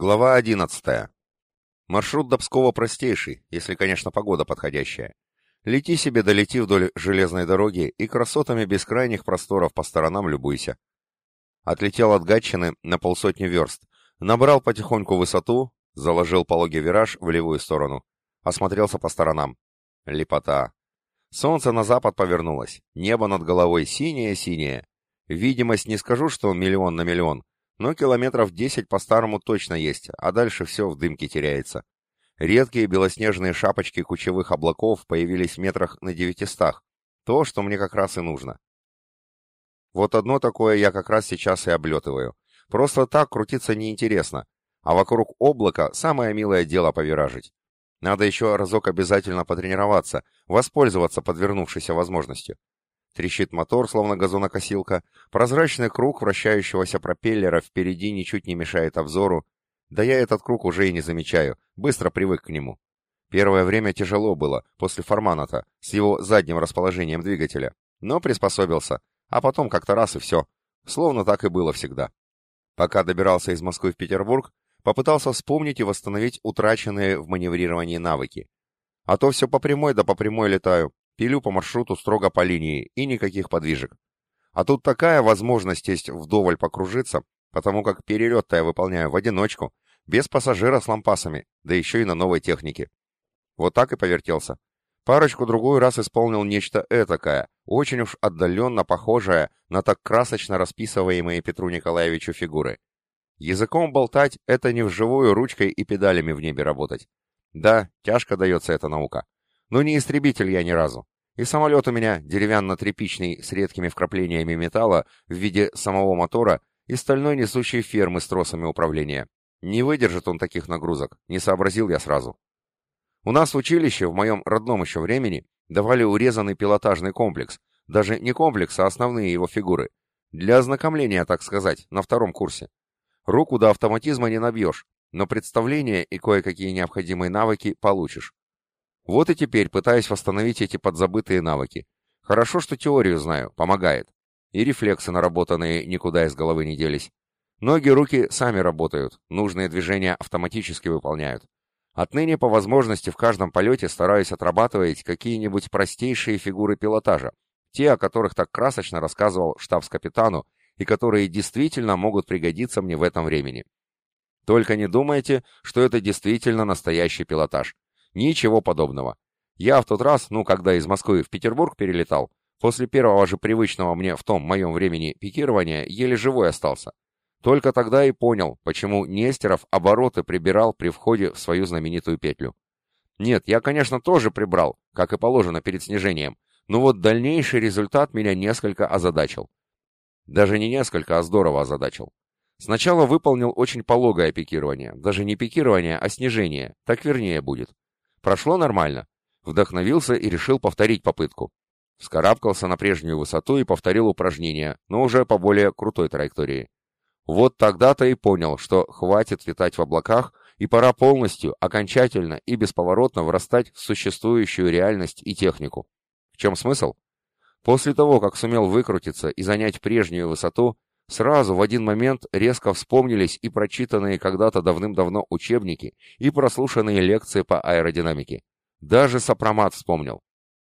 Глава 11. Маршрут до Пскова простейший, если, конечно, погода подходящая. Лети себе, долети вдоль железной дороги и красотами бескрайних просторов по сторонам любуйся. Отлетел от Гатчины на полсотни верст, набрал потихоньку высоту, заложил пологий вираж в левую сторону, осмотрелся по сторонам. Лепота. Солнце на запад повернулось, небо над головой синее-синее. Видимость не скажу, что миллион на миллион, но километров десять по-старому точно есть, а дальше все в дымке теряется. Редкие белоснежные шапочки кучевых облаков появились в метрах на девятистах. То, что мне как раз и нужно. Вот одно такое я как раз сейчас и облетываю. Просто так крутиться неинтересно. А вокруг облака самое милое дело повиражить. Надо еще разок обязательно потренироваться, воспользоваться подвернувшейся возможностью. Трещит мотор, словно газонокосилка. Прозрачный круг вращающегося пропеллера впереди ничуть не мешает обзору. Да я этот круг уже и не замечаю, быстро привык к нему. Первое время тяжело было, после форманата, с его задним расположением двигателя. Но приспособился, а потом как-то раз и все. Словно так и было всегда. Пока добирался из Москвы в Петербург, попытался вспомнить и восстановить утраченные в маневрировании навыки. А то все по прямой да по прямой летаю, Пилю по маршруту строго по линии и никаких подвижек. А тут такая возможность есть вдоволь покружиться, потому как перелет-то я выполняю в одиночку, без пассажира с лампасами, да еще и на новой технике. Вот так и повертелся. Парочку-другую раз исполнил нечто этакое, очень уж отдаленно похожее на так красочно расписываемые Петру Николаевичу фигуры. Языком болтать — это не вживую ручкой и педалями в небе работать. Да, тяжко дается эта наука. Но не истребитель я ни разу. И самолет у меня деревянно-тряпичный с редкими вкраплениями металла в виде самого мотора и стальной несущей фермы с тросами управления. Не выдержит он таких нагрузок, не сообразил я сразу. У нас в училище, в моем родном еще времени, давали урезанный пилотажный комплекс, даже не комплекс, а основные его фигуры. Для ознакомления, так сказать, на втором курсе. Руку до автоматизма не набьешь, но представление и кое-какие необходимые навыки получишь. Вот и теперь пытаюсь восстановить эти подзабытые навыки. Хорошо, что теорию знаю, помогает. И рефлексы наработанные никуда из головы не делись. Ноги, руки сами работают, нужные движения автоматически выполняют. Отныне по возможности в каждом полете стараюсь отрабатывать какие-нибудь простейшие фигуры пилотажа, те, о которых так красочно рассказывал штабс-капитану, и которые действительно могут пригодиться мне в этом времени. Только не думайте, что это действительно настоящий пилотаж. Ничего подобного. Я в тот раз, ну, когда из Москвы в Петербург перелетал, после первого же привычного мне в том моем времени пикирования еле живой остался. Только тогда и понял, почему Нестеров обороты прибирал при входе в свою знаменитую петлю. Нет, я, конечно, тоже прибрал, как и положено перед снижением, но вот дальнейший результат меня несколько озадачил. Даже не несколько, а здорово озадачил. Сначала выполнил очень пологое пикирование, даже не пикирование, а снижение, так вернее будет. Прошло нормально. Вдохновился и решил повторить попытку. Вскарабкался на прежнюю высоту и повторил упражнение, но уже по более крутой траектории. Вот тогда-то и понял, что хватит летать в облаках, и пора полностью, окончательно и бесповоротно врастать в существующую реальность и технику. В чем смысл? После того, как сумел выкрутиться и занять прежнюю высоту, Сразу в один момент резко вспомнились и прочитанные когда-то давным-давно учебники, и прослушанные лекции по аэродинамике. Даже сопромат вспомнил.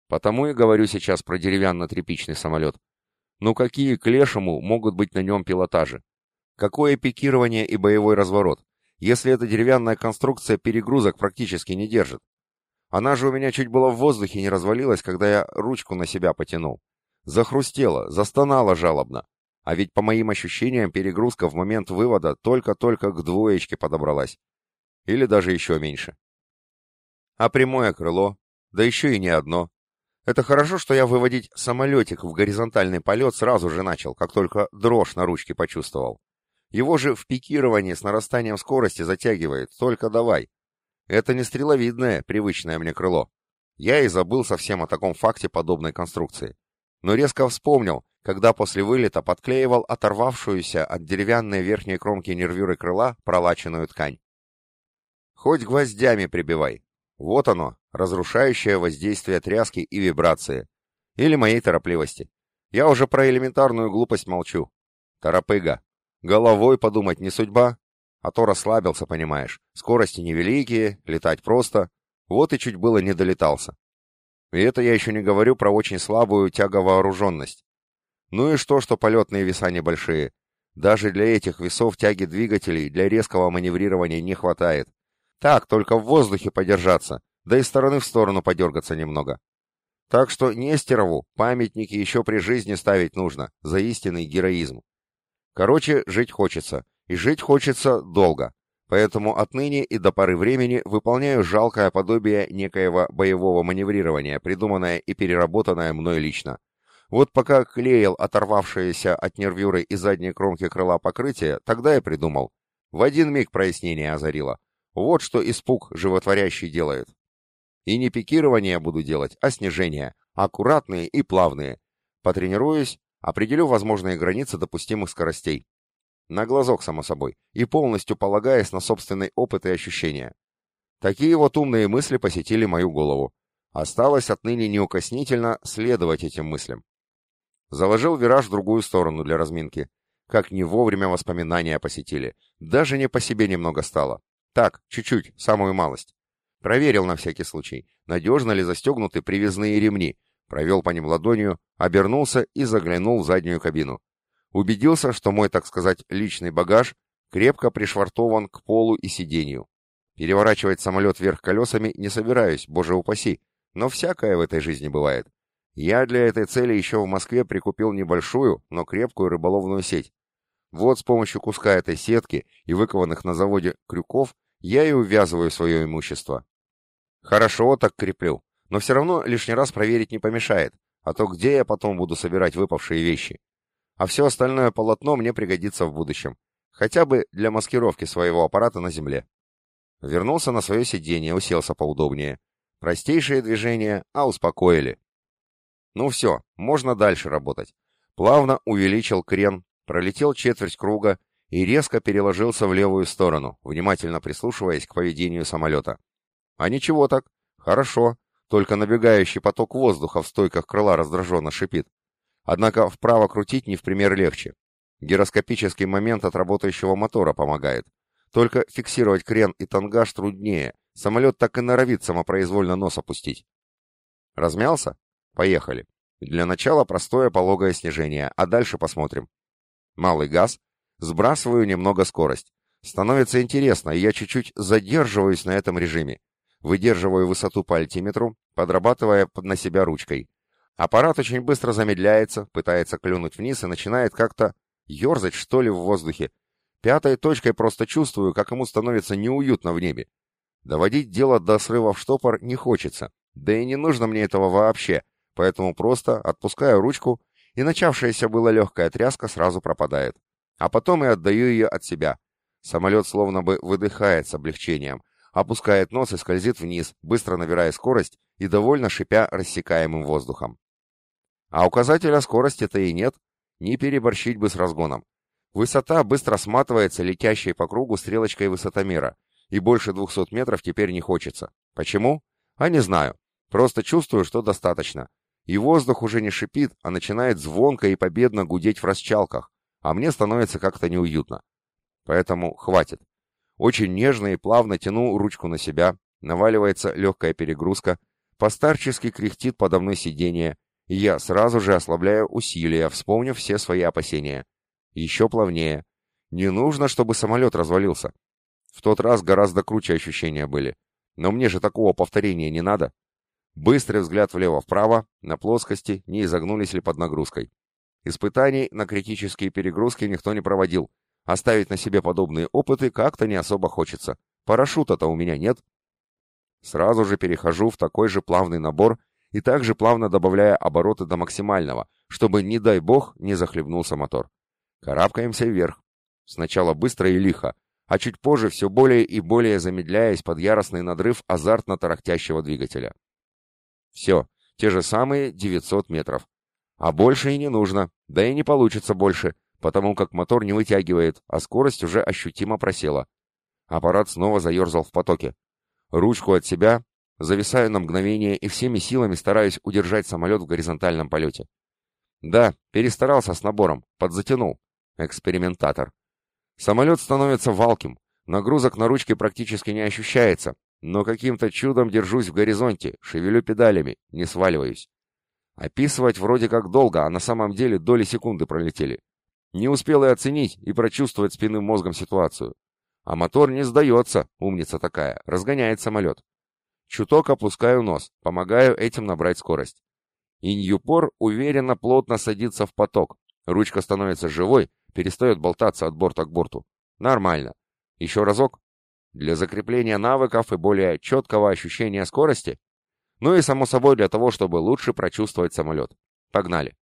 Потому и говорю сейчас про деревянно-тряпичный самолет. Ну какие к лешему могут быть на нем пилотажи? Какое пикирование и боевой разворот, если эта деревянная конструкция перегрузок практически не держит? Она же у меня чуть было в воздухе не развалилась, когда я ручку на себя потянул. Захрустела, застонала жалобно. А ведь по моим ощущениям перегрузка в момент вывода только-только к двоечке подобралась. Или даже еще меньше. А прямое крыло, да еще и не одно. Это хорошо, что я выводить самолетик в горизонтальный полет сразу же начал, как только дрожь на ручке почувствовал. Его же в пикировании с нарастанием скорости затягивает, только давай. Это не стреловидное, привычное мне крыло. Я и забыл совсем о таком факте подобной конструкции. Но резко вспомнил, когда после вылета подклеивал оторвавшуюся от деревянной верхней кромки нервюры крыла пролаченную ткань. Хоть гвоздями прибивай. Вот оно, разрушающее воздействие тряски и вибрации. Или моей торопливости. Я уже про элементарную глупость молчу. Торопыга. Головой подумать не судьба? а то расслабился, понимаешь. Скорости невеликие, летать просто. Вот и чуть было не долетался. И это я еще не говорю про очень слабую тяговооруженность. Ну и что, что полетные веса небольшие. Даже для этих весов тяги двигателей для резкого маневрирования не хватает. Так, только в воздухе подержаться, да и стороны в сторону подергаться немного. Так что Нестерову памятники еще при жизни ставить нужно, за истинный героизм. Короче, жить хочется, и жить хочется долго, поэтому отныне и до поры времени выполняю жалкое подобие некоего боевого маневрирования, придуманное и переработанное мной лично. Вот пока клеил оторвавшееся от нервюры и задней кромки крыла покрытие, тогда я придумал. В один миг прояснение озарило. Вот что испуг животворящий делает. И не пикирование буду делать, а снижение, аккуратные и плавные. Потренируюсь, определю возможные границы допустимых скоростей. На глазок, само собой, и полностью полагаясь на собственный опыт и ощущения. Такие вот умные мысли посетили мою голову. Осталось отныне неукоснительно следовать этим мыслям. Заложил вираж в другую сторону для разминки. Как не вовремя воспоминания посетили. Даже не по себе немного стало. Так, чуть-чуть, самую малость. Проверил на всякий случай, надежно ли застегнуты привязные ремни. Провел по ним ладонью, обернулся и заглянул в заднюю кабину. Убедился, что мой, так сказать, личный багаж крепко пришвартован к полу и сиденью. Переворачивать самолет вверх колесами не собираюсь, боже упаси, но всякое в этой жизни бывает. Я для этой цели еще в Москве прикупил небольшую, но крепкую рыболовную сеть. Вот с помощью куска этой сетки и выкованных на заводе крюков я и увязываю свое имущество. Хорошо так креплю, но все равно лишний раз проверить не помешает, а то где я потом буду собирать выпавшие вещи? А все остальное полотно мне пригодится в будущем, хотя бы для маскировки своего аппарата на земле. Вернулся на свое сиденье, уселся поудобнее. Простейшие движения, а успокоили. Ну все, можно дальше работать. Плавно увеличил крен, пролетел четверть круга и резко переложился в левую сторону, внимательно прислушиваясь к поведению самолета. А ничего так, хорошо, только набегающий поток воздуха в стойках крыла раздраженно шипит. Однако вправо крутить не в пример легче. Гироскопический момент от работающего мотора помогает. Только фиксировать крен и тангаж труднее, самолет так и норовит самопроизвольно нос опустить. Размялся? Поехали. Для начала простое пологое снижение, а дальше посмотрим. Малый газ. Сбрасываю немного скорость. Становится интересно, и я чуть-чуть задерживаюсь на этом режиме. Выдерживаю высоту по альтиметру, подрабатывая на себя ручкой. Аппарат очень быстро замедляется, пытается клюнуть вниз и начинает как-то ерзать, что ли, в воздухе. Пятой точкой просто чувствую, как ему становится неуютно в небе. Доводить дело до срыва в штопор не хочется. Да и не нужно мне этого вообще поэтому просто отпускаю ручку, и начавшаяся была легкая тряска сразу пропадает. А потом и отдаю ее от себя. Самолет словно бы выдыхает с облегчением, опускает нос и скользит вниз, быстро набирая скорость и довольно шипя рассекаемым воздухом. А указателя скорости-то и нет, не переборщить бы с разгоном. Высота быстро сматывается летящей по кругу стрелочкой высотомера, и больше 200 метров теперь не хочется. Почему? А не знаю. Просто чувствую, что достаточно. И воздух уже не шипит, а начинает звонко и победно гудеть в расчалках, а мне становится как-то неуютно. Поэтому хватит. Очень нежно и плавно тяну ручку на себя, наваливается легкая перегрузка, постарчески кряхтит подо мной сиденье, и я сразу же ослабляю усилия, вспомнив все свои опасения. Еще плавнее. Не нужно, чтобы самолет развалился. В тот раз гораздо круче ощущения были. Но мне же такого повторения не надо. Быстрый взгляд влево-вправо, на плоскости, не изогнулись ли под нагрузкой. Испытаний на критические перегрузки никто не проводил. Оставить на себе подобные опыты как-то не особо хочется. Парашюта-то у меня нет. Сразу же перехожу в такой же плавный набор и также плавно добавляя обороты до максимального, чтобы, не дай бог, не захлебнулся мотор. Карабкаемся вверх. Сначала быстро и лихо, а чуть позже все более и более замедляясь под яростный надрыв азартно тарахтящего двигателя. Все, те же самые 900 метров. А больше и не нужно, да и не получится больше, потому как мотор не вытягивает, а скорость уже ощутимо просела. Аппарат снова заерзал в потоке. Ручку от себя, зависаю на мгновение и всеми силами стараюсь удержать самолет в горизонтальном полете. Да, перестарался с набором, подзатянул. Экспериментатор. Самолет становится валким, Нагрузок на ручки практически не ощущается, но каким-то чудом держусь в горизонте, шевелю педалями, не сваливаюсь. Описывать вроде как долго, а на самом деле доли секунды пролетели. Не успел и оценить, и прочувствовать спинным мозгом ситуацию. А мотор не сдается, умница такая, разгоняет самолет. Чуток опускаю нос, помогаю этим набрать скорость. Иньюпор уверенно плотно садится в поток. Ручка становится живой, перестает болтаться от борта к борту. Нормально. Еще разок. Для закрепления навыков и более четкого ощущения скорости. Ну и, само собой, для того, чтобы лучше прочувствовать самолет. Погнали.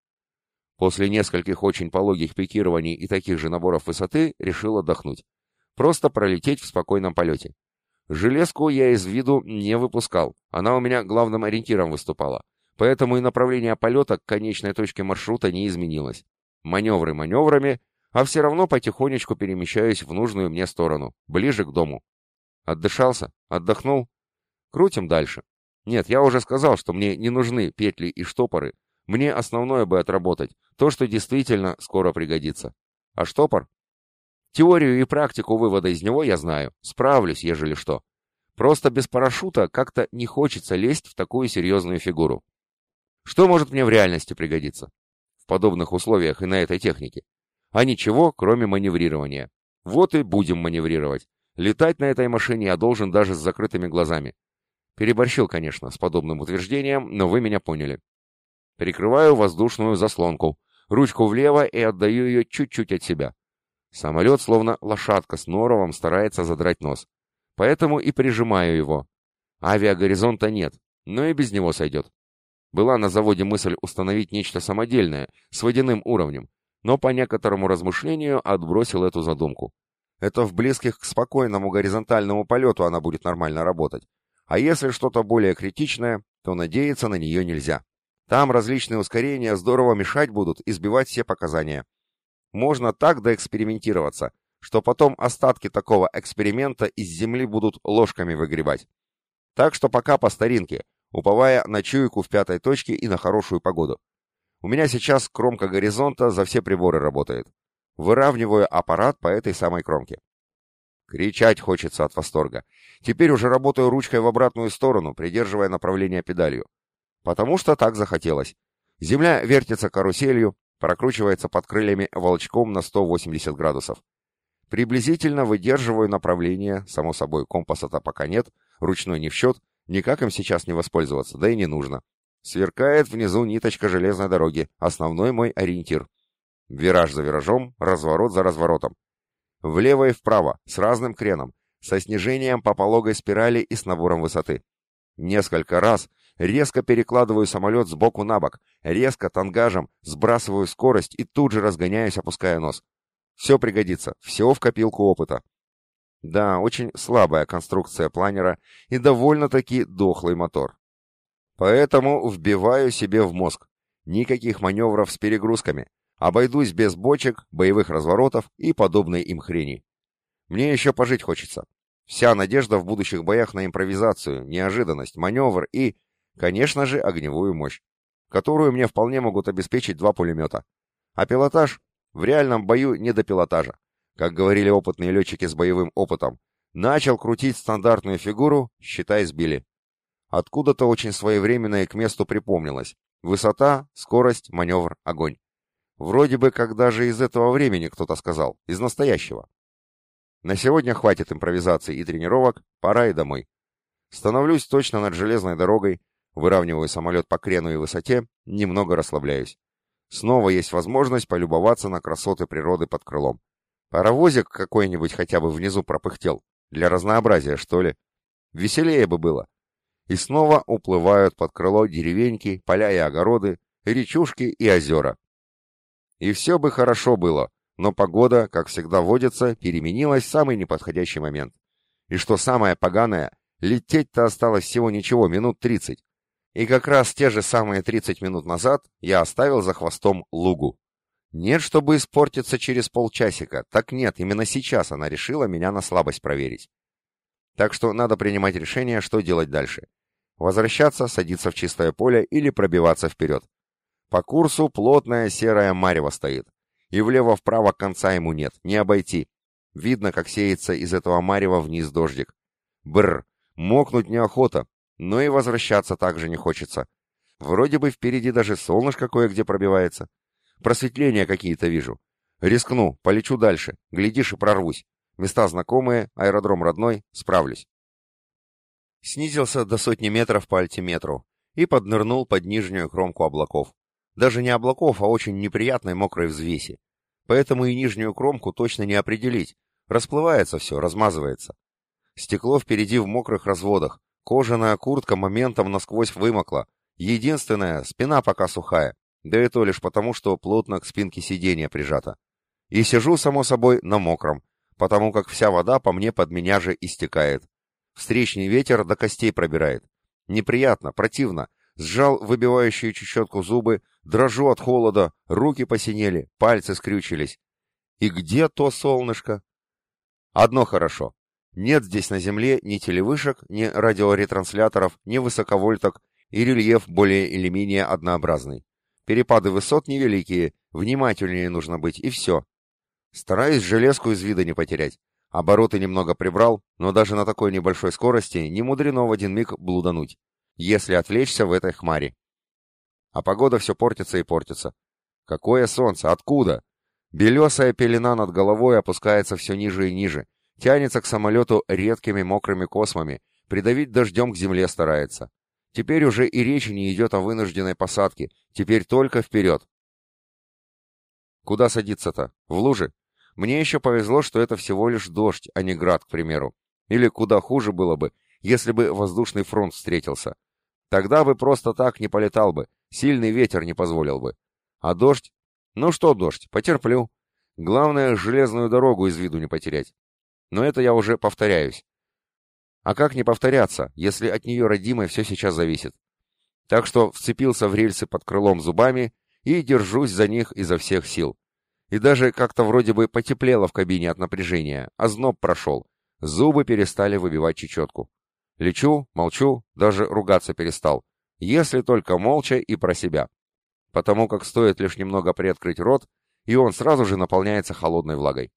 После нескольких очень пологих пикирований и таких же наборов высоты решил отдохнуть. Просто пролететь в спокойном полете. Железку я из виду не выпускал, она у меня главным ориентиром выступала. Поэтому и направление полета к конечной точке маршрута не изменилось. Маневры маневрами, а все равно потихонечку перемещаюсь в нужную мне сторону, ближе к дому. Отдышался? Отдохнул? Крутим дальше. Нет, я уже сказал, что мне не нужны петли и штопоры. Мне основное бы отработать, то, что действительно скоро пригодится. А штопор? Теорию и практику вывода из него я знаю, справлюсь, ежели что. Просто без парашюта как-то не хочется лезть в такую серьезную фигуру. Что может мне в реальности пригодиться? В подобных условиях и на этой технике. А ничего, кроме маневрирования. Вот и будем маневрировать. Летать на этой машине я должен даже с закрытыми глазами. Переборщил, конечно, с подобным утверждением, но вы меня поняли. Прикрываю воздушную заслонку, ручку влево и отдаю ее чуть-чуть от себя. Самолет, словно лошадка с норовом, старается задрать нос. Поэтому и прижимаю его. Авиагоризонта нет, но и без него сойдет. Была на заводе мысль установить нечто самодельное, с водяным уровнем, но по некоторому размышлению отбросил эту задумку. Это в близких к спокойному горизонтальному полету она будет нормально работать. А если что-то более критичное, то надеяться на нее нельзя. Там различные ускорения здорово мешать будут и сбивать все показания. Можно так доэкспериментироваться, что потом остатки такого эксперимента из земли будут ложками выгребать. Так что пока по старинке, уповая на чуйку в пятой точке и на хорошую погоду. У меня сейчас кромка горизонта за все приборы работает. Выравниваю аппарат по этой самой кромке. Кричать хочется от восторга. Теперь уже работаю ручкой в обратную сторону, придерживая направление педалью. Потому что так захотелось. Земля вертится каруселью, прокручивается под крыльями волчком на 180 градусов. Приблизительно выдерживаю направление, само собой компаса-то пока нет, ручной не в счет, никак им сейчас не воспользоваться, да и не нужно. Сверкает внизу ниточка железной дороги, основной мой ориентир. Вираж за виражом, разворот за разворотом. Влево и вправо, с разным креном, со снижением по пологой спирали и с набором высоты. Несколько раз резко перекладываю самолет сбоку на бок, резко тангажем, сбрасываю скорость и тут же разгоняюсь, опуская нос. Все пригодится, все в копилку опыта. Да, очень слабая конструкция планера и довольно-таки дохлый мотор. Поэтому вбиваю себе в мозг. Никаких маневров с перегрузками. Обойдусь без бочек, боевых разворотов и подобной им хрени. Мне еще пожить хочется. Вся надежда в будущих боях на импровизацию, неожиданность, маневр и, конечно же, огневую мощь, которую мне вполне могут обеспечить два пулемета. А пилотаж? В реальном бою не до пилотажа. Как говорили опытные летчики с боевым опытом, начал крутить стандартную фигуру, считай, сбили. Откуда-то очень своевременно и к месту припомнилось. Высота, скорость, маневр, огонь. Вроде бы как даже из этого времени кто-то сказал, из настоящего. На сегодня хватит импровизаций и тренировок, пора и домой. Становлюсь точно над железной дорогой, выравниваю самолет по крену и высоте, немного расслабляюсь. Снова есть возможность полюбоваться на красоты природы под крылом. Паровозик какой-нибудь хотя бы внизу пропыхтел. Для разнообразия, что ли. Веселее бы было. И снова уплывают под крыло деревеньки, поля и огороды, речушки и озера. И все бы хорошо было, но погода, как всегда водится, переменилась в самый неподходящий момент. И что самое поганое, лететь-то осталось всего ничего, минут тридцать. И как раз те же самые тридцать минут назад я оставил за хвостом лугу. Нет, чтобы испортиться через полчасика, так нет, именно сейчас она решила меня на слабость проверить. Так что надо принимать решение, что делать дальше. Возвращаться, садиться в чистое поле или пробиваться вперед. По курсу плотная серая марево стоит. И влево-вправо конца ему нет, не обойти. Видно, как сеется из этого марева вниз дождик. Бррр, мокнуть неохота, но и возвращаться также не хочется. Вроде бы впереди даже солнышко кое-где пробивается. Просветления какие-то вижу. Рискну, полечу дальше, глядишь и прорвусь. Места знакомые, аэродром родной, справлюсь. Снизился до сотни метров по альтиметру и поднырнул под нижнюю кромку облаков. Даже не облаков, а очень неприятной мокрой взвеси. Поэтому и нижнюю кромку точно не определить. Расплывается все, размазывается. Стекло впереди в мокрых разводах. Кожаная куртка моментом насквозь вымокла. Единственная, спина пока сухая. Да и то лишь потому, что плотно к спинке сиденья прижата. И сижу, само собой, на мокром, потому как вся вода по мне под меня же истекает. Встречный ветер до костей пробирает. Неприятно, противно. Сжал выбивающую чечетку зубы, дрожу от холода, руки посинели, пальцы скрючились. И где то солнышко? Одно хорошо. Нет здесь на Земле ни телевышек, ни радиоретрансляторов, ни высоковольток, и рельеф более или менее однообразный. Перепады высот невеликие, внимательнее нужно быть, и все. Стараюсь железку из вида не потерять. Обороты немного прибрал, но даже на такой небольшой скорости не мудрено в один миг блудануть, если отвлечься в этой хмари. А погода все портится и портится. Какое солнце? Откуда? Белесая пелена над головой опускается все ниже и ниже, тянется к самолету редкими мокрыми космами, придавить дождем к земле старается. Теперь уже и речи не идет о вынужденной посадке, теперь только вперед. Куда садиться-то? В лужи? Мне еще повезло, что это всего лишь дождь, а не град, к примеру. Или куда хуже было бы, если бы воздушный фронт встретился. Тогда бы просто так не полетал бы, сильный ветер не позволил бы. А дождь? Ну что дождь, потерплю. Главное, железную дорогу из виду не потерять. Но это я уже повторяюсь. А как не повторяться, если от нее родимой все сейчас зависит? Так что вцепился в рельсы под крылом зубами и держусь за них изо всех сил. И даже как-то вроде бы потеплело в кабине от напряжения, а зноб прошел. Зубы перестали выбивать чечетку. Лечу, молчу, даже ругаться перестал. Если только молча и про себя. Потому как стоит лишь немного приоткрыть рот, и он сразу же наполняется холодной влагой.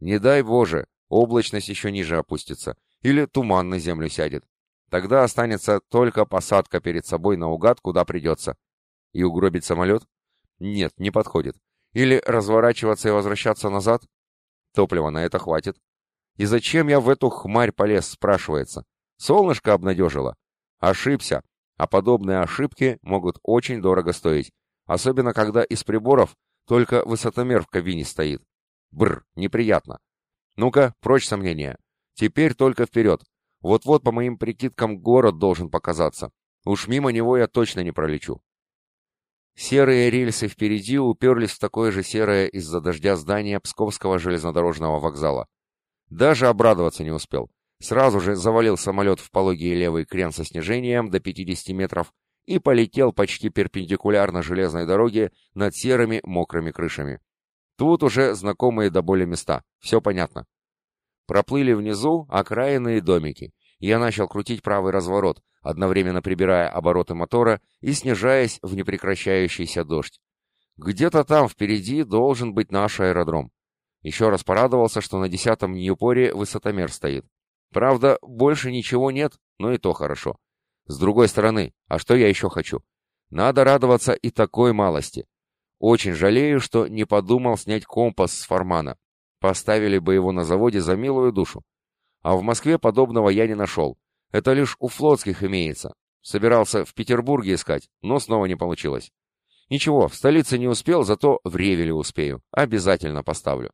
Не дай Боже, облачность еще ниже опустится, или туман на землю сядет. Тогда останется только посадка перед собой наугад, куда придется. И угробить самолет? Нет, не подходит. Или разворачиваться и возвращаться назад? Топлива на это хватит. И зачем я в эту хмарь полез, спрашивается? Солнышко обнадежило. Ошибся, а подобные ошибки могут очень дорого стоить, особенно когда из приборов только высотомер в кабине стоит. Бр, неприятно. Ну-ка, прочь сомнения. Теперь только вперед. Вот-вот, по моим прикидкам, город должен показаться. Уж мимо него я точно не пролечу. Серые рельсы впереди уперлись в такое же серое из-за дождя здание Псковского железнодорожного вокзала. Даже обрадоваться не успел. Сразу же завалил самолет в пологий левый крен со снижением до 50 метров и полетел почти перпендикулярно железной дороге над серыми мокрыми крышами. Тут уже знакомые до боли места, все понятно. Проплыли внизу окраинные домики. Я начал крутить правый разворот, одновременно прибирая обороты мотора и снижаясь в непрекращающийся дождь. Где-то там впереди должен быть наш аэродром. Еще раз порадовался, что на десятом Ньюпоре высотомер стоит. Правда, больше ничего нет, но и то хорошо. С другой стороны, а что я еще хочу? Надо радоваться и такой малости. Очень жалею, что не подумал снять компас с формана. Поставили бы его на заводе за милую душу. А в Москве подобного я не нашел. Это лишь у флотских имеется. Собирался в Петербурге искать, но снова не получилось. Ничего, в столице не успел, зато в Ревеле успею. Обязательно поставлю.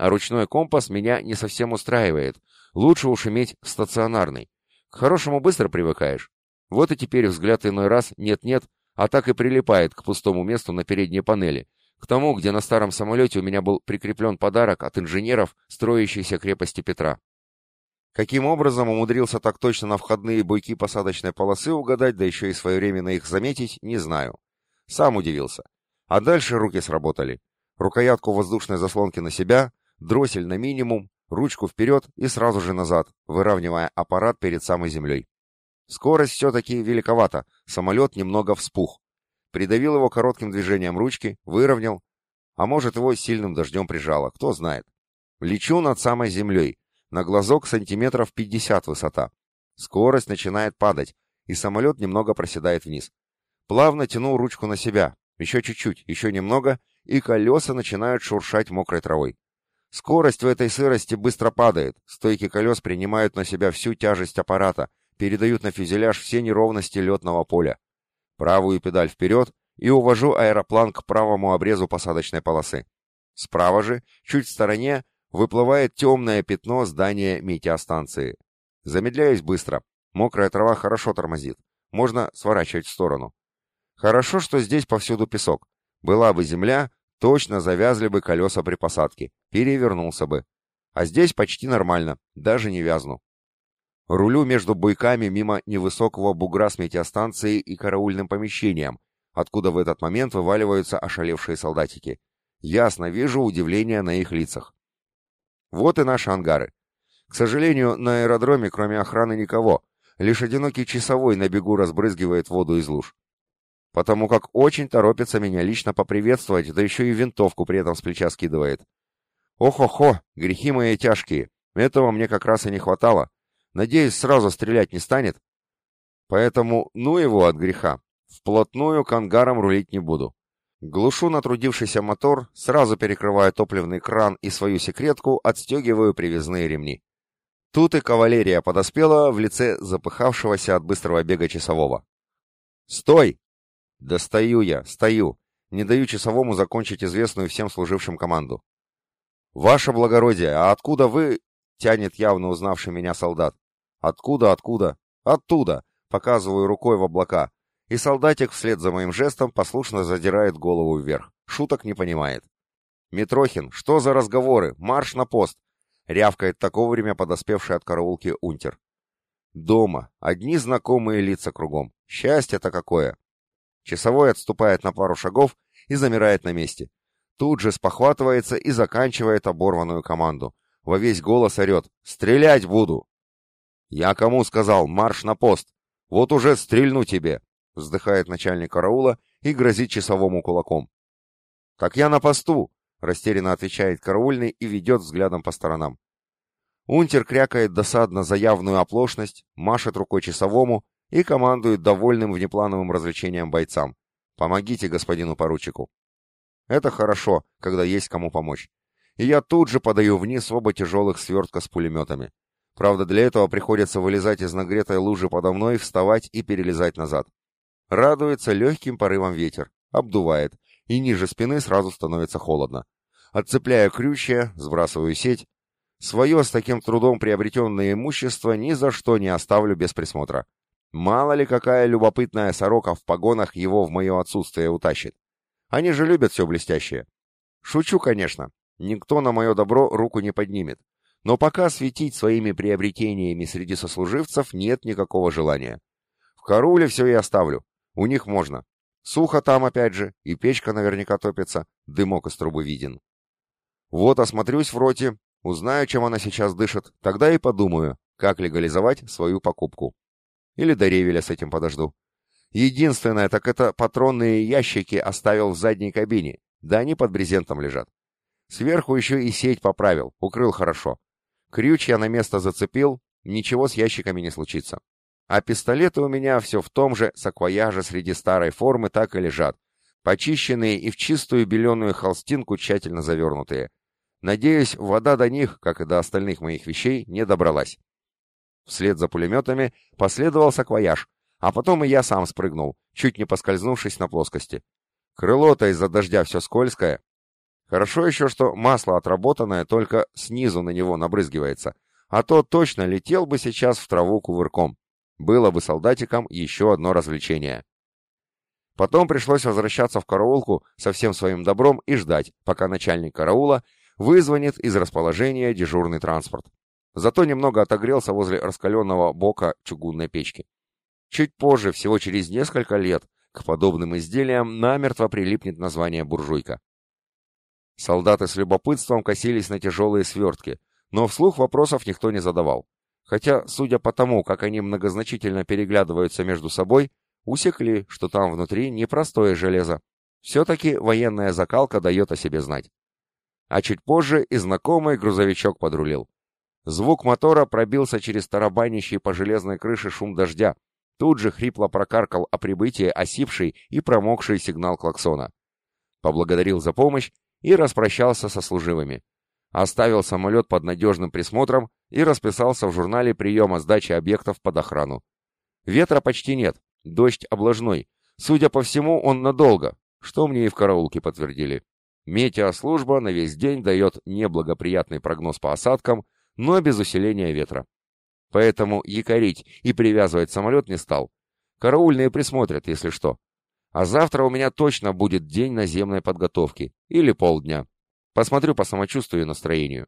А ручной компас меня не совсем устраивает. Лучше уж иметь стационарный. К хорошему быстро привыкаешь. Вот и теперь взгляд иной раз нет-нет, а так и прилипает к пустому месту на передней панели, к тому, где на старом самолете у меня был прикреплен подарок от инженеров строящейся крепости Петра. Каким образом умудрился так точно на входные буйки посадочной полосы угадать, да еще и своевременно их заметить, не знаю. Сам удивился. А дальше руки сработали. Рукоятку воздушной заслонки на себя, дроссель на минимум, ручку вперед и сразу же назад, выравнивая аппарат перед самой землей. Скорость все-таки великовата, самолет немного вспух. Придавил его коротким движением ручки, выровнял, а может его сильным дождем прижало, кто знает. Лечу над самой землей, на глазок сантиметров 50 высота. Скорость начинает падать, и самолет немного проседает вниз. Плавно тяну ручку на себя, еще чуть-чуть, еще немного, и колеса начинают шуршать мокрой травой. Скорость в этой сырости быстро падает, стойки колес принимают на себя всю тяжесть аппарата, передают на фюзеляж все неровности летного поля. Правую педаль вперед и увожу аэроплан к правому обрезу посадочной полосы. Справа же, чуть в стороне, выплывает темное пятно здания метеостанции. Замедляюсь быстро. Мокрая трава хорошо тормозит. Можно сворачивать в сторону. Хорошо, что здесь повсюду песок. Была бы земля, Точно завязли бы колеса при посадке, перевернулся бы. А здесь почти нормально, даже не вязну. Рулю между буйками мимо невысокого бугра с метеостанцией и караульным помещением, откуда в этот момент вываливаются ошалевшие солдатики. Ясно вижу удивление на их лицах. Вот и наши ангары. К сожалению, на аэродроме кроме охраны никого, лишь одинокий часовой на бегу разбрызгивает воду из луж потому как очень торопится меня лично поприветствовать, да еще и винтовку при этом с плеча скидывает. Ох-охо, грехи мои тяжкие, этого мне как раз и не хватало. Надеюсь, сразу стрелять не станет. Поэтому ну его от греха, вплотную к ангарам рулить не буду. Глушу натрудившийся мотор, сразу перекрываю топливный кран и свою секретку, отстегиваю привязные ремни. Тут и кавалерия подоспела в лице запыхавшегося от быстрого бега часового. «Стой!» «Да стою я, стою. Не даю часовому закончить известную всем служившим команду». «Ваше благородие, а откуда вы...» — тянет явно узнавший меня солдат. «Откуда, откуда?» «Оттуда!» — показываю рукой в облака. И солдатик вслед за моим жестом послушно задирает голову вверх. Шуток не понимает. «Митрохин, что за разговоры? Марш на пост!» — рявкает так вовремя подоспевший от караулки унтер. «Дома. Одни знакомые лица кругом. Счастье-то какое!» Часовой отступает на пару шагов и замирает на месте. Тут же спохватывается и заканчивает оборванную команду. Во весь голос орет «Стрелять буду!» «Я кому сказал? Марш на пост! Вот уже стрельну тебе!» Вздыхает начальник караула и грозит часовому кулаком. «Так я на посту!» — растерянно отвечает караульный и ведет взглядом по сторонам. Унтер крякает досадно за явную оплошность, машет рукой часовому и командует довольным внеплановым развлечением бойцам. Помогите господину поручику. Это хорошо, когда есть кому помочь. И я тут же подаю вниз оба тяжелых свертка с пулеметами. Правда, для этого приходится вылезать из нагретой лужи подо мной, вставать и перелезать назад. Радуется легким порывом ветер, обдувает, и ниже спины сразу становится холодно. Отцепляю крючья, сбрасываю сеть. Свое с таким трудом приобретенное имущество ни за что не оставлю без присмотра. Мало ли какая любопытная сорока в погонах его в мое отсутствие утащит. Они же любят все блестящее. Шучу, конечно. Никто на мое добро руку не поднимет. Но пока светить своими приобретениями среди сослуживцев нет никакого желания. В Каруле все и оставлю. У них можно. Сухо там опять же, и печка наверняка топится, дымок из трубы виден. Вот осмотрюсь в роте, узнаю, чем она сейчас дышит, тогда и подумаю, как легализовать свою покупку. Или до Ревеля с этим подожду. Единственное, так это патронные ящики оставил в задней кабине, да они под брезентом лежат. Сверху еще и сеть поправил, укрыл хорошо. Крюч я на место зацепил, ничего с ящиками не случится. А пистолеты у меня все в том же саквояже среди старой формы так и лежат, почищенные и в чистую беленую холстинку тщательно завернутые. Надеюсь, вода до них, как и до остальных моих вещей, не добралась. Вслед за пулеметами последовал саквояж, а потом и я сам спрыгнул, чуть не поскользнувшись на плоскости. Крыло-то из-за дождя все скользкое. Хорошо еще, что масло отработанное только снизу на него набрызгивается, а то точно летел бы сейчас в траву кувырком. Было бы солдатикам еще одно развлечение. Потом пришлось возвращаться в караулку со всем своим добром и ждать, пока начальник караула вызвонит из расположения дежурный транспорт. Зато немного отогрелся возле раскаленного бока чугунной печки. Чуть позже, всего через несколько лет, к подобным изделиям намертво прилипнет название буржуйка. Солдаты с любопытством косились на тяжелые свертки, но вслух вопросов никто не задавал. Хотя, судя по тому, как они многозначительно переглядываются между собой, усекли, что там внутри непростое железо. Все-таки военная закалка дает о себе знать. а чуть позже и знакомый грузовичок подрулил. Звук мотора пробился через тарабанящий по железной крыше шум дождя. Тут же хрипло прокаркал о прибытии осипший и промокший сигнал клаксона. Поблагодарил за помощь и распрощался со служивыми. Оставил самолет под надежным присмотром и расписался в журнале приема сдачи объектов под охрану. Ветра почти нет, дождь облажной. Судя по всему, он надолго, что мне и в караулке подтвердили. Метеослужба на весь день дает неблагоприятный прогноз по осадкам, но без усиления ветра. Поэтому якорить и привязывать самолет не стал. Караульные присмотрят, если что. А завтра у меня точно будет день наземной подготовки. Или полдня. Посмотрю по самочувствию и настроению.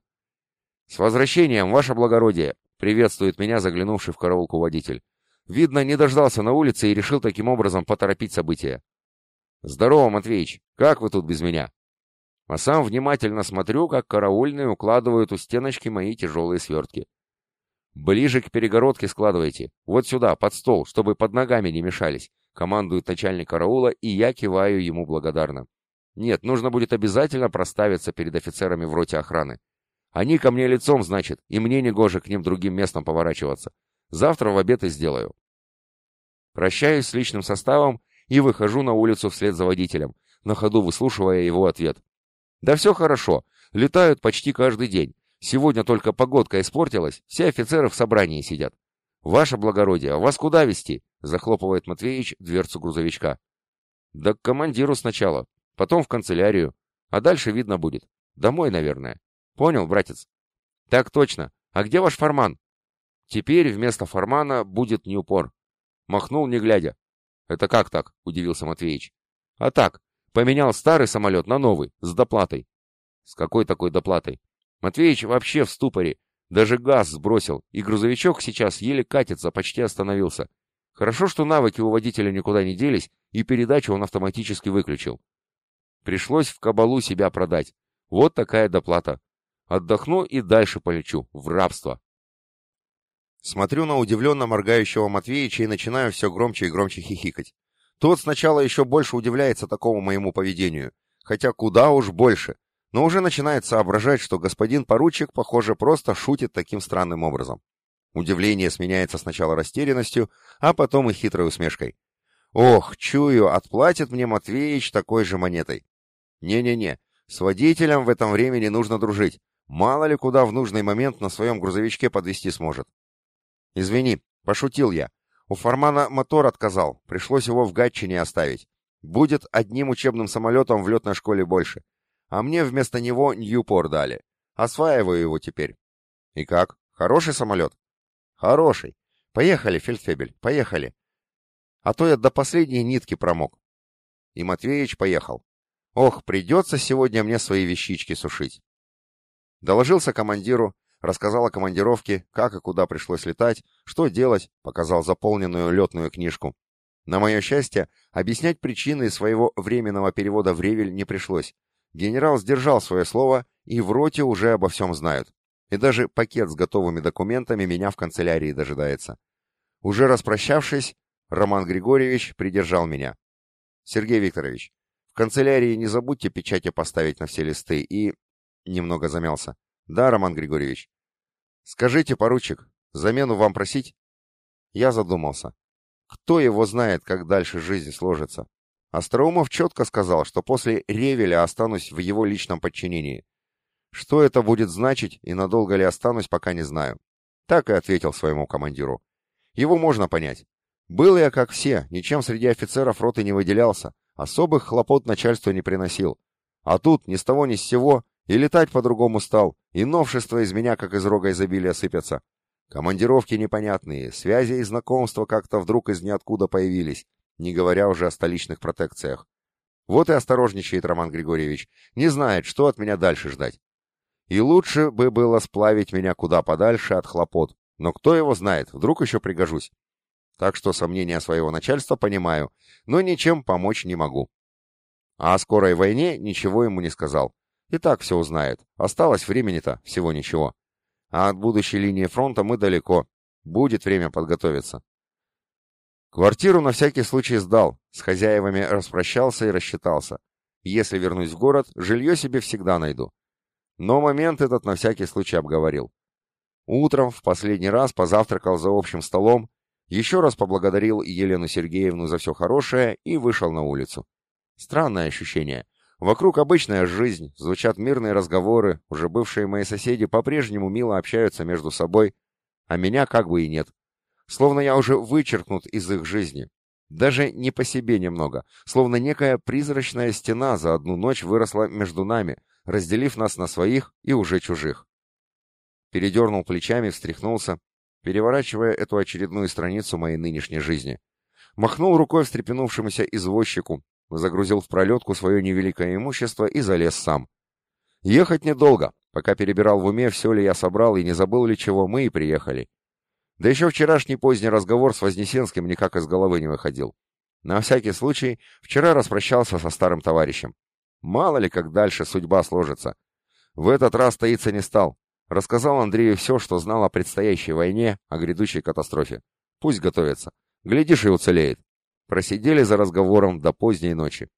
«С возвращением, ваше благородие!» — приветствует меня заглянувший в караулку водитель. Видно, не дождался на улице и решил таким образом поторопить события. «Здорово, Матвеич! Как вы тут без меня?» А сам внимательно смотрю, как караульные укладывают у стеночки мои тяжелые свертки. «Ближе к перегородке складывайте. Вот сюда, под стол, чтобы под ногами не мешались», — командует начальник караула, и я киваю ему благодарно. «Нет, нужно будет обязательно проставиться перед офицерами в роте охраны. Они ко мне лицом, значит, и мне не гоже к ним другим местом поворачиваться. Завтра в обед и сделаю». Прощаюсь с личным составом и выхожу на улицу вслед за водителем, на ходу выслушивая его ответ. «Да все хорошо. Летают почти каждый день. Сегодня только погодка испортилась, все офицеры в собрании сидят. Ваше благородие, вас куда везти? Захлопывает Матвеич дверцу грузовичка. Да к командиру сначала, потом в канцелярию, а дальше видно будет. Домой, наверное. Понял, братец? Так точно. А где ваш фарман? Теперь вместо фармана будет Ньюпор. Махнул, не глядя. Это как так? Удивился Матвеич. А так, поменял старый самолет на новый, с доплатой. С какой такой доплатой? Матвеич вообще в ступоре. Даже газ сбросил, и грузовичок сейчас еле катится, почти остановился. Хорошо, что навыки у водителя никуда не делись, и передачу он автоматически выключил. Пришлось в кабалу себя продать. Вот такая доплата. Отдохну и дальше полечу, в рабство. Смотрю на удивленно моргающего Матвеича и начинаю все громче и громче хихикать. Тот сначала еще больше удивляется такому моему поведению, хотя куда уж больше но уже начинает соображать, что господин поручик, похоже, просто шутит таким странным образом. Удивление сменяется сначала растерянностью, а потом и хитрой усмешкой. «Ох, чую, отплатит мне Матвеич такой же монетой. Не-не-не, с водителем в этом времени нужно дружить. Мало ли куда в нужный момент на своем грузовичке подвести сможет. Извини, пошутил я. У Формана мотор отказал, пришлось его в Гатчине оставить. Будет одним учебным самолетом в летной школе больше а мне вместо него Ньюпор дали. Осваиваю его теперь. И как? Хороший самолет? Хороший. Поехали, Фельдфебель, поехали. А то я до последней нитки промок. И Матвеич поехал. Ох, придется сегодня мне свои вещички сушить. Доложился командиру, рассказал о командировке, как и куда пришлось летать, что делать, показал заполненную летную книжку. На мое счастье, объяснять причины своего временного перевода в Ревель не пришлось. Генерал сдержал свое слово, и в роте уже обо всем знают. И даже пакет с готовыми документами меня в канцелярии дожидается. Уже распрощавшись, Роман Григорьевич придержал меня. «Сергей Викторович, в канцелярии не забудьте печати поставить на все листы и...» Немного замялся. «Да, Роман Григорьевич». «Скажите, поручик, замену вам просить?» Я задумался. Кто его знает, как дальше жизнь сложится? Остроумов четко сказал, что после Ревеля останусь в его личном подчинении. Что это будет значить и надолго ли останусь, пока не знаю. Так и ответил своему командиру. Его можно понять. Был я как все, ничем среди офицеров роты не выделялся, особых хлопот начальству не приносил. А тут ни с того ни с сего и летать по-другому стал, и новшества из меня как из рога изобилия сыпятся. Командировки непонятные, связи и знакомства как-то вдруг из ниоткуда появились, не говоря уже о столичных протекциях. Вот и осторожничает Роман Григорьевич, не знает, что от меня дальше ждать. И лучше бы было сплавить меня куда подальше от хлопот, но кто его знает, вдруг еще пригожусь. Так что сомнения своего начальства понимаю, но ничем помочь не могу. А о скорой войне ничего ему не сказал. И так все узнает. Осталось времени-то всего ничего. А от будущей линии фронта мы далеко. Будет время подготовиться. Квартиру на всякий случай сдал, с хозяевами распрощался и рассчитался. Если вернусь в город, жилье себе всегда найду. Но момент этот на всякий случай обговорил. Утром в последний раз позавтракал за общим столом, еще раз поблагодарил Елену Сергеевну за все хорошее и вышел на улицу. Странное ощущение. Вокруг обычная жизнь, звучат мирные разговоры, уже бывшие мои соседи по-прежнему мило общаются между собой, а меня как бы и нет. Словно я уже вычеркнут из их жизни. Даже не по себе немного, словно некая призрачная стена за одну ночь выросла между нами, разделив нас на своих и уже чужих. Передернул плечами, встряхнулся, переворачивая эту очередную страницу моей нынешней жизни. Махнул рукой встрепенувшемуся извозчику, загрузил в пролетку свое невеликое имущество и залез сам. Ехать недолго, пока перебирал в уме, все ли я собрал и не забыл ли чего, мы и приехали. Да еще вчерашний поздний разговор с Вознесенским никак из головы не выходил. На всякий случай, вчера распрощался со старым товарищем. Мало ли, как дальше судьба сложится. В этот раз таиться не стал. Рассказал Андрею все, что знал о предстоящей войне, о грядущей катастрофе. Пусть готовится. Глядишь, и уцелеет. Просидели за разговором до поздней ночи.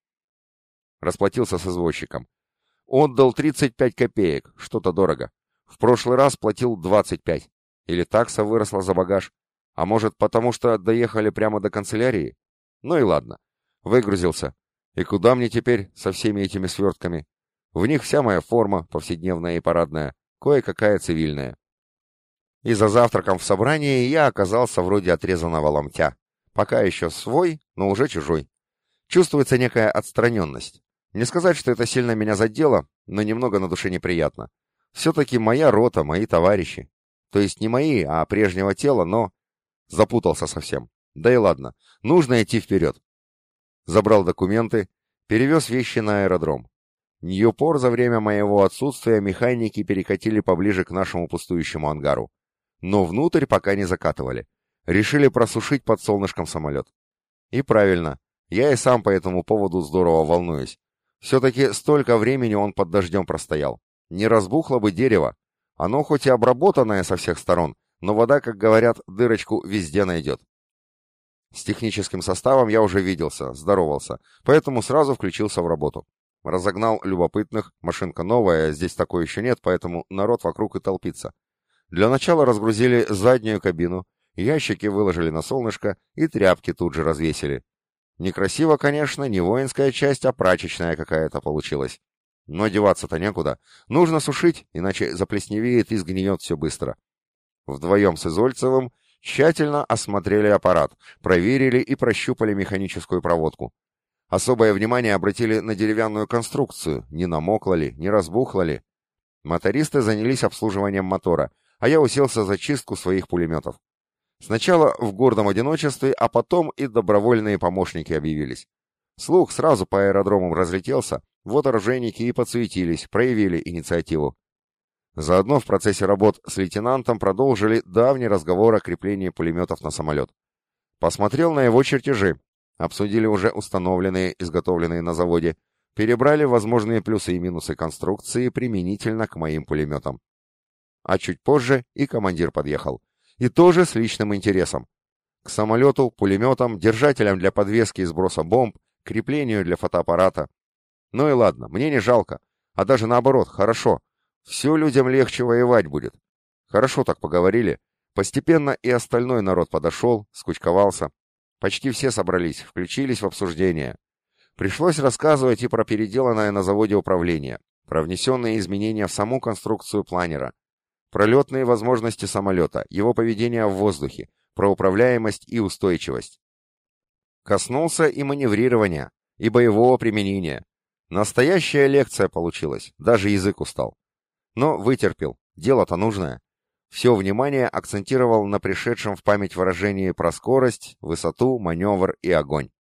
Расплатился с извозчиком. Отдал 35 копеек, что-то дорого. В прошлый раз платил 25. Или такса выросла за багаж. А может, потому что доехали прямо до канцелярии? Ну и ладно. Выгрузился. И куда мне теперь со всеми этими свертками? В них вся моя форма, повседневная и парадная, кое-какая цивильная. И за завтраком в собрании я оказался вроде отрезанного ломтя. Пока еще свой, но уже чужой. Чувствуется некая отстраненность. Не сказать, что это сильно меня задело, но немного на душе неприятно. Все-таки моя рота, мои товарищи. То есть не мои, а прежнего тела, но... Запутался совсем. Да и ладно, нужно идти вперед. Забрал документы, перевез вещи на аэродром. Ньюпор за время моего отсутствия механики перекатили поближе к нашему пустующему ангару. Но внутрь пока не закатывали. Решили просушить под солнышком самолет. И правильно, я и сам по этому поводу здорово волнуюсь. Все-таки столько времени он под дождем простоял. Не разбухло бы дерево. Оно хоть и обработанное со всех сторон, но вода, как говорят, дырочку везде найдет. С техническим составом я уже виделся, здоровался, поэтому сразу включился в работу. Разогнал любопытных, машинка новая, здесь такой еще нет, поэтому народ вокруг и толпится. Для начала разгрузили заднюю кабину, ящики выложили на солнышко и тряпки тут же развесили. Некрасиво, конечно, не воинская часть, а прачечная какая-то получилась. Но деваться-то некуда. Нужно сушить, иначе заплесневеет и сгниет все быстро. Вдвоем с Изольцевым Тщательно осмотрели аппарат, проверили и прощупали механическую проводку. Особое внимание обратили на деревянную конструкцию, не намокла ли, не разбухла ли. Мотористы занялись обслуживанием мотора, а я уселся за чистку своих пулеметов. Сначала в гордом одиночестве, а потом и добровольные помощники объявились. Слух сразу по аэродромам разлетелся, вот оружейники и подсуетились, проявили инициативу. Заодно в процессе работ с лейтенантом продолжили давний разговор о креплении пулеметов на самолет. Посмотрел на его чертежи, обсудили уже установленные, изготовленные на заводе, перебрали возможные плюсы и минусы конструкции применительно к моим пулеметам. А чуть позже и командир подъехал. И тоже с личным интересом. К самолету, пулеметам, держателям для подвески и сброса бомб, креплению для фотоаппарата. Ну и ладно, мне не жалко, а даже наоборот, хорошо. Все людям легче воевать будет. Хорошо так поговорили. Постепенно и остальной народ подошел, скучковался. Почти все собрались, включились в обсуждение. Пришлось рассказывать и про переделанное на заводе управление, про внесенные изменения в саму конструкцию планера, про летные возможности самолета, его поведение в воздухе, про управляемость и устойчивость. Коснулся и маневрирования, и боевого применения. Настоящая лекция получилась, даже язык устал. Но вытерпел, дело-то нужное. Все внимание акцентировал на пришедшем в память выражении про скорость, высоту, маневр и огонь.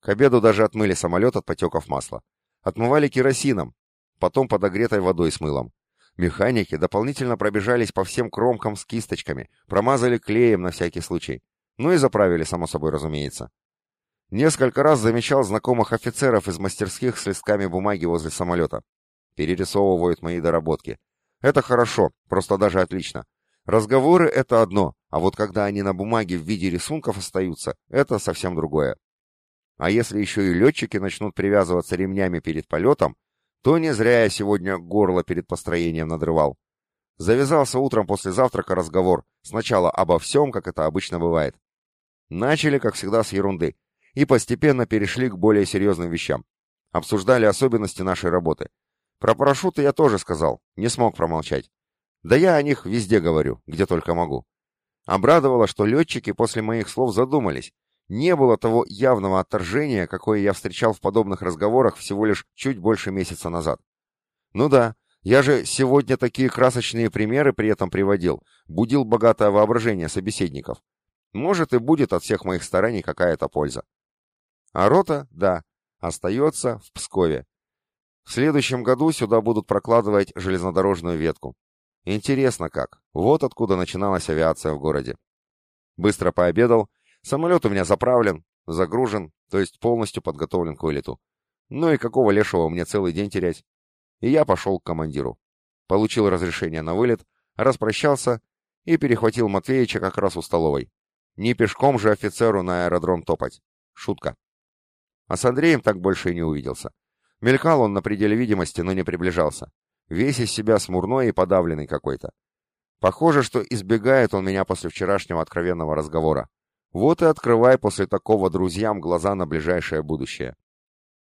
К обеду даже отмыли самолет от потеков масла. Отмывали керосином, потом подогретой водой с мылом. Механики дополнительно пробежались по всем кромкам с кисточками, промазали клеем на всякий случай. Ну и заправили, само собой разумеется. Несколько раз замечал знакомых офицеров из мастерских с листками бумаги возле самолета перерисовывают мои доработки. Это хорошо, просто даже отлично. Разговоры — это одно, а вот когда они на бумаге в виде рисунков остаются, это совсем другое. А если еще и летчики начнут привязываться ремнями перед полетом, То не зря я сегодня горло перед построением надрывал. Завязался утром после завтрака разговор, сначала обо всем, как это обычно бывает. Начали, как всегда, с ерунды, и постепенно перешли к более серьезным вещам. Обсуждали особенности нашей работы. Про парашюты я тоже сказал, не смог промолчать. Да я о них везде говорю, где только могу. Обрадовало, что летчики после моих слов задумались. Не было того явного отторжения, какое я встречал в подобных разговорах всего лишь чуть больше месяца назад. Ну да, я же сегодня такие красочные примеры при этом приводил, будил богатое воображение собеседников. Может и будет от всех моих стараний какая-то польза. А рота, да, остается в Пскове. В следующем году сюда будут прокладывать железнодорожную ветку. Интересно как. Вот откуда начиналась авиация в городе. Быстро пообедал. Самолет у меня заправлен, загружен, то есть полностью подготовлен к вылету. Ну и какого лешего мне целый день терять? И я пошел к командиру. Получил разрешение на вылет, распрощался и перехватил Матвеича как раз у столовой. Не пешком же офицеру на аэродром топать. Шутка. А с Андреем так больше и не увиделся. Мелькал он на пределе видимости, но не приближался. Весь из себя смурной и подавленный какой-то. Похоже, что избегает он меня после вчерашнего откровенного разговора. Вот и открывай после такого друзьям глаза на ближайшее будущее.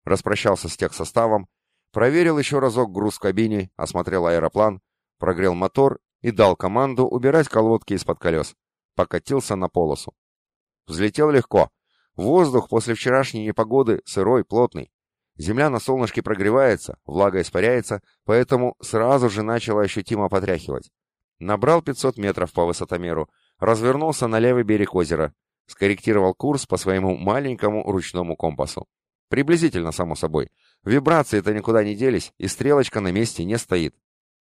Распрощался с техсоставом, проверил еще разок груз в кабине, осмотрел аэроплан, прогрел мотор и дал команду убирать колодки из-под колес. Покатился на полосу. Взлетел легко. Воздух после вчерашней непогоды сырой, плотный. Земля на солнышке прогревается, влага испаряется, поэтому сразу же начало ощутимо потряхивать. Набрал 500 метров по высотомеру, развернулся на левый берег озера, скорректировал курс по своему маленькому ручному компасу. Приблизительно, само собой. Вибрации-то никуда не делись, и стрелочка на месте не стоит.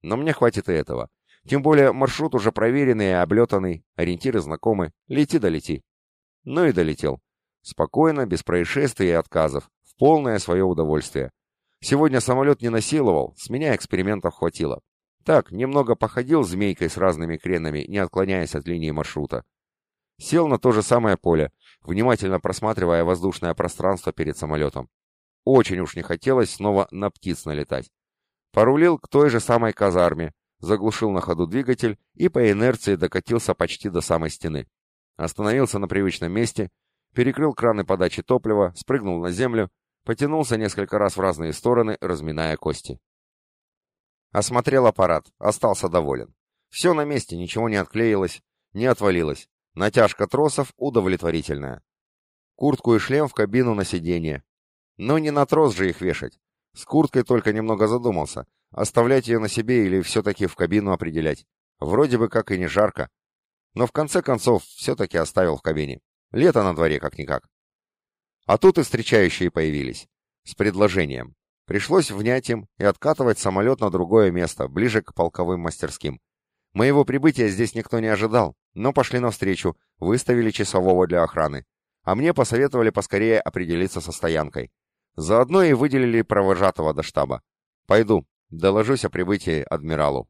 Но мне хватит и этого. Тем более маршрут уже проверенный и облетанный, ориентиры знакомы, лети да лети. Ну и долетел. Спокойно, без происшествий и отказов, полное свое удовольствие. Сегодня самолет не насиловал, с меня экспериментов хватило. Так, немного походил змейкой с разными кренами, не отклоняясь от линии маршрута. Сел на то же самое поле, внимательно просматривая воздушное пространство перед самолетом. Очень уж не хотелось снова на птиц налетать. Порулил к той же самой казарме, заглушил на ходу двигатель и по инерции докатился почти до самой стены. Остановился на привычном месте, перекрыл краны подачи топлива, спрыгнул на землю Потянулся несколько раз в разные стороны, разминая кости. Осмотрел аппарат, остался доволен. Все на месте, ничего не отклеилось, не отвалилось. Натяжка тросов удовлетворительная. Куртку и шлем в кабину на сиденье. Но не на трос же их вешать. С курткой только немного задумался. Оставлять ее на себе или все-таки в кабину определять. Вроде бы как и не жарко. Но в конце концов все-таки оставил в кабине. Лето на дворе как-никак. А тут и встречающие появились. С предложением. Пришлось внять им и откатывать самолет на другое место, ближе к полковым мастерским. Моего прибытия здесь никто не ожидал, но пошли навстречу, выставили часового для охраны. А мне посоветовали поскорее определиться со стоянкой. Заодно и выделили провожатого до штаба. Пойду, доложусь о прибытии адмиралу.